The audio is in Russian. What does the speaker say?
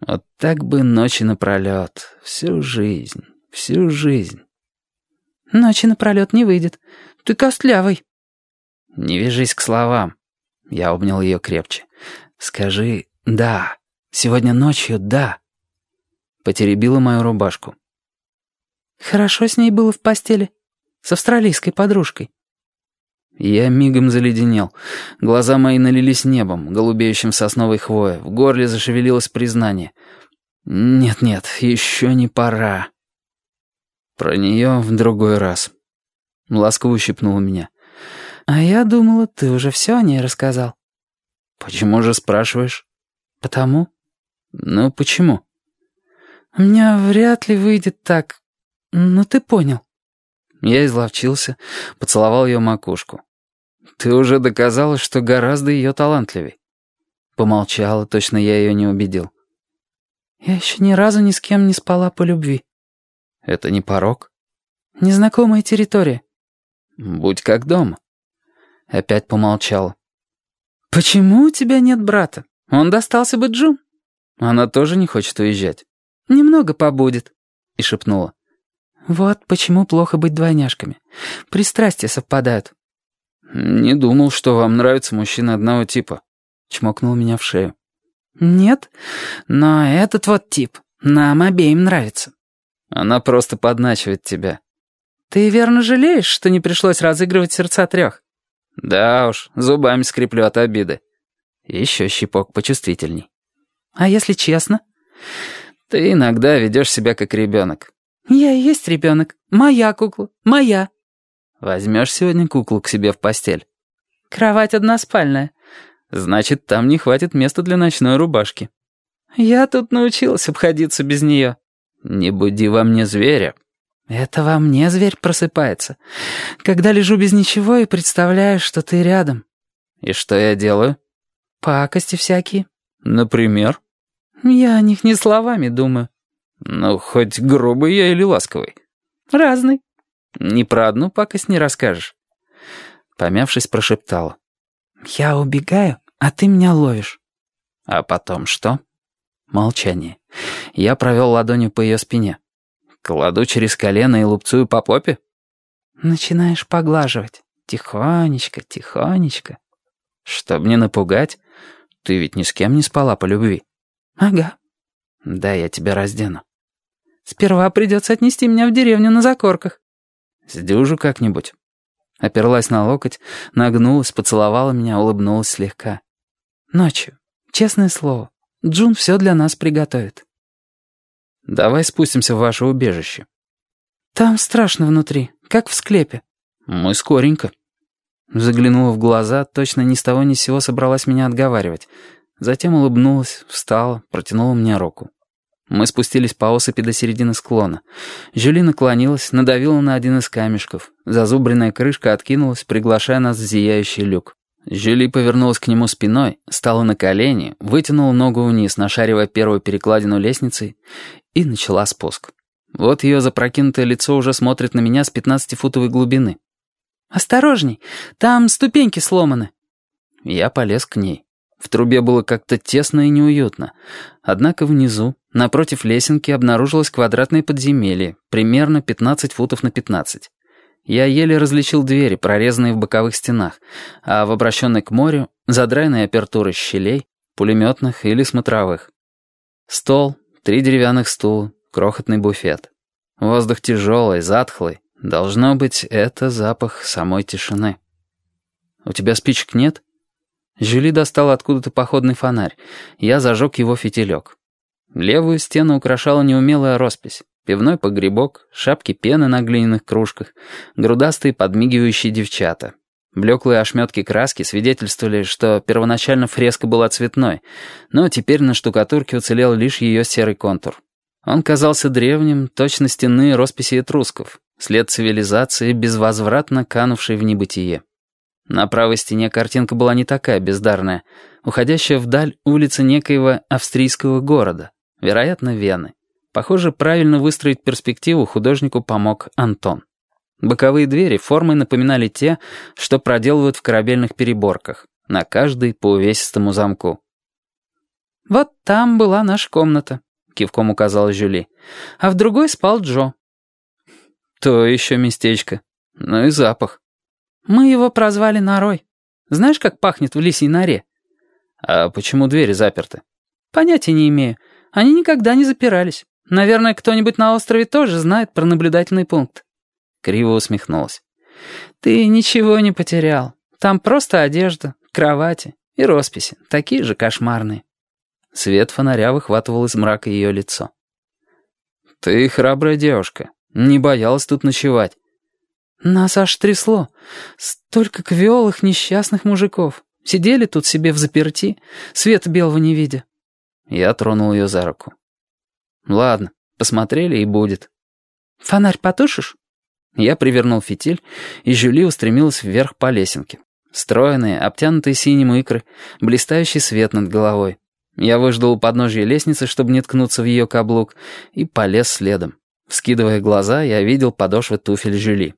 Вот так бы ночи напролет, всю жизнь, всю жизнь. Ночи напролет не выйдет. Ты костлявый. Не вяжись к словам. Я обнял ее крепче. Скажи «да». Сегодня ночью «да». Потеребила мою рубашку. Хорошо с ней было в постели. С австралийской подружкой. Я мигом заледенел. Глаза мои налились небом, голубеющим сосновой хвоей. В горле зашевелилось признание. «Нет-нет, еще не пора». Про нее в другой раз. Ласково ущипнула меня. «А я думала, ты уже все о ней рассказал». «Почему же спрашиваешь?» «Потому». «Ну, почему?» «У меня вряд ли выйдет так. Ну, ты понял». Я изловчился, поцеловал ее макушку. «Ты уже доказала, что гораздо ее талантливей». Помолчала, точно я ее не убедил. «Я еще ни разу ни с кем не спала по любви». «Это не порог?» «Незнакомая территория». «Будь как дома». Опять помолчала. «Почему у тебя нет брата? Он достался бы Джун». «Она тоже не хочет уезжать». «Немного побудет», — и шепнула. «Вот почему плохо быть двойняшками. Пристрастия совпадают». «Не думал, что вам нравятся мужчины одного типа», — чмокнул меня в шею. «Нет, но этот вот тип нам обеим нравится». «Она просто подначивает тебя». «Ты верно жалеешь, что не пришлось разыгрывать сердца трех?» «Да уж, зубами скреплю от обиды». Еще щипок почувствительней. «А если честно?» «Ты иногда ведешь себя как ребенок». «Я и есть ребенок. Моя кукла. Моя». Возьмешь сегодня куклу к себе в постель? Кровать односпальная. Значит, там не хватит места для ночной рубашки. Я тут научилась обходиться без нее. Не буди во мне зверя. Это во мне зверь просыпается. Когда лежу без ничего и представляю, что ты рядом. И что я делаю? Пакости всякие. Например? Я о них не словами думаю. Ну, хоть грубый я или ласковый. Разный. Ни про одну пакость не расскажешь. Помявшись, прошептала. «Я убегаю, а ты меня ловишь». А потом что? Молчание. Я провел ладонью по ее спине. Кладу через колено и лупцую по попе? Начинаешь поглаживать. Тихонечко, тихонечко. Чтоб не напугать? Ты ведь ни с кем не спала по любви. Ага. Да, я тебя раздену. Сперва придется отнести меня в деревню на закорках. Сдюжу как-нибудь». Оперлась на локоть, нагнулась, поцеловала меня, улыбнулась слегка. «Ночью. Честное слово. Джун все для нас приготовит». «Давай спустимся в ваше убежище». «Там страшно внутри, как в склепе». «Мы скоренько». Заглянула в глаза, точно ни с того ни с сего собралась меня отговаривать. Затем улыбнулась, встала, протянула мне руку. Мы спустились по осыпи до середины склона. Жюли наклонилась, надавила на один из камешков. Зазубренная крышка откинулась, приглашая нас в зияющий люк. Жюли повернулась к нему спиной, стала на колени, вытянула ногу вниз, нашаривая первую перекладину лестницы, и начала спуск. Вот ее запрокинутое лицо уже смотрит на меня с пятнадцатифутовой глубины. «Осторожней, там ступеньки сломаны». Я полез к ней. В трубе было как-то тесно и неуютно. Однако внизу, напротив лесенки, обнаружилось квадратное подземелье, примерно 15 футов на 15. Я еле различил двери, прорезанные в боковых стенах, а в обращенной к морю — задраенные апертуры щелей, пулеметных или смотровых. Стол, три деревянных стула, крохотный буфет. Воздух тяжелый, затхлый. Должно быть, это запах самой тишины. «У тебя спичек нет?» Жюли достал откуда-то походный фонарь. Я зажег его фитилек. Левую стену украшала неумелая роспись. Пивной погребок, шапки пены на глиняных кружках, грудастые подмигивающие девчата. Блеклые ошметки краски свидетельствовали, что первоначально фреска была цветной, но теперь на штукатурке уцелел лишь ее серый контур. Он казался древним, точно стенные росписи этрусков, след цивилизации, безвозвратно канувшей в небытие. На правой стене картинка была не такая бездарная, уходящая вдаль улица некоего австрийского города, вероятно, Вены. Похоже, правильно выстроить перспективу художнику помог Антон. Боковые двери формой напоминали те, что проделывают в корабельных переборках, на каждой по увесистому замку. «Вот там была наша комната», — кивком указала Жюли. «А в другой спал Джо». «То еще местечко. Ну и запах». «Мы его прозвали Норой. Знаешь, как пахнет в лисьей норе?» «А почему двери заперты?» «Понятия не имею. Они никогда не запирались. Наверное, кто-нибудь на острове тоже знает про наблюдательный пункт». Криво усмехнулась. «Ты ничего не потерял. Там просто одежда, кровати и росписи, такие же кошмарные». Свет фонаря выхватывал из мрака ее лицо. «Ты храбрая девушка. Не боялась тут ночевать». «Нас аж трясло. Столько квелых несчастных мужиков. Сидели тут себе в заперти, света белого не видя». Я тронул ее за руку. «Ладно, посмотрели и будет». «Фонарь потушишь?» Я привернул фитиль, и Жюли устремилась вверх по лесенке. Стройные, обтянутые синим икры, блистающий свет над головой. Я выждал у подножья лестницы, чтобы не ткнуться в ее каблук, и полез следом. Вскидывая глаза, я видел подошвы туфель Жюли.